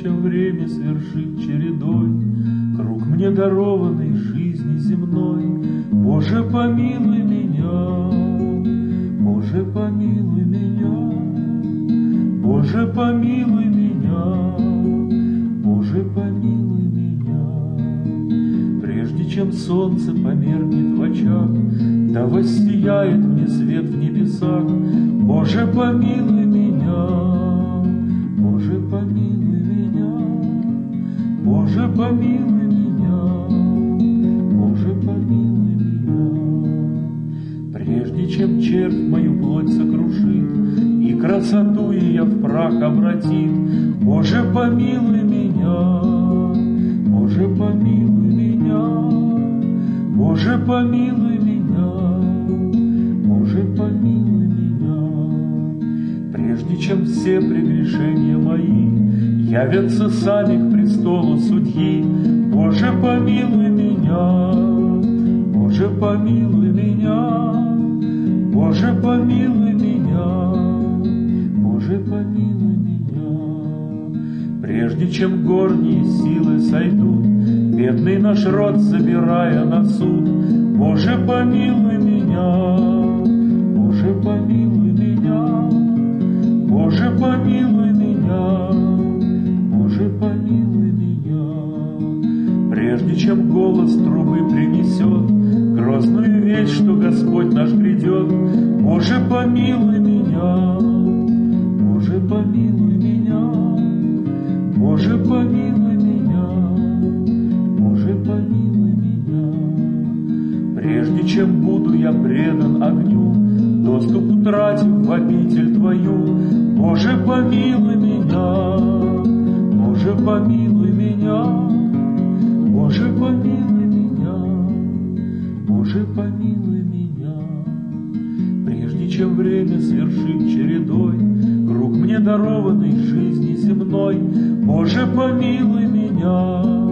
чем время свершит чередой. Круг мне дарованной жизни земной. Боже, помилуй меня, Боже, помилуй меня, Боже, помилуй меня, Боже, помилуй меня. Прежде чем солнце померкнет в очах, Да воссияет мне свет в небесах, Боже, помилуй меня, помилуй меня, Боже, помилуй меня. Прежде чем червь мою плоть сокрушит, И красоту ее в прах обратит, Боже, помилуй меня, Боже, помилуй меня, Боже, помилуй меня, Боже, помилуй меня. Прежде чем все прегрешения мои Явятся сами к престолу судьи, Боже, помилуй меня, Боже, помилуй меня, Боже, помилуй меня, Боже, помилуй меня. Прежде чем горние силы сойдут, Бедный наш род забирая на суд, Боже, помилуй меня, Прежде чем голос трубы принесет Грозную весть, что Господь наш грядет, Боже, помилуй меня, Боже, помилуй меня, Боже, помилуй меня, Боже, помилуй меня. Прежде чем буду я предан огню, Доступ утратив в обитель Твою, Боже, помилуй меня, Боже, помилуй меня, Боже, помилуй меня. Прежде чем время свершит чередой Круг мне дарованной жизни земной, Боже, помилуй меня,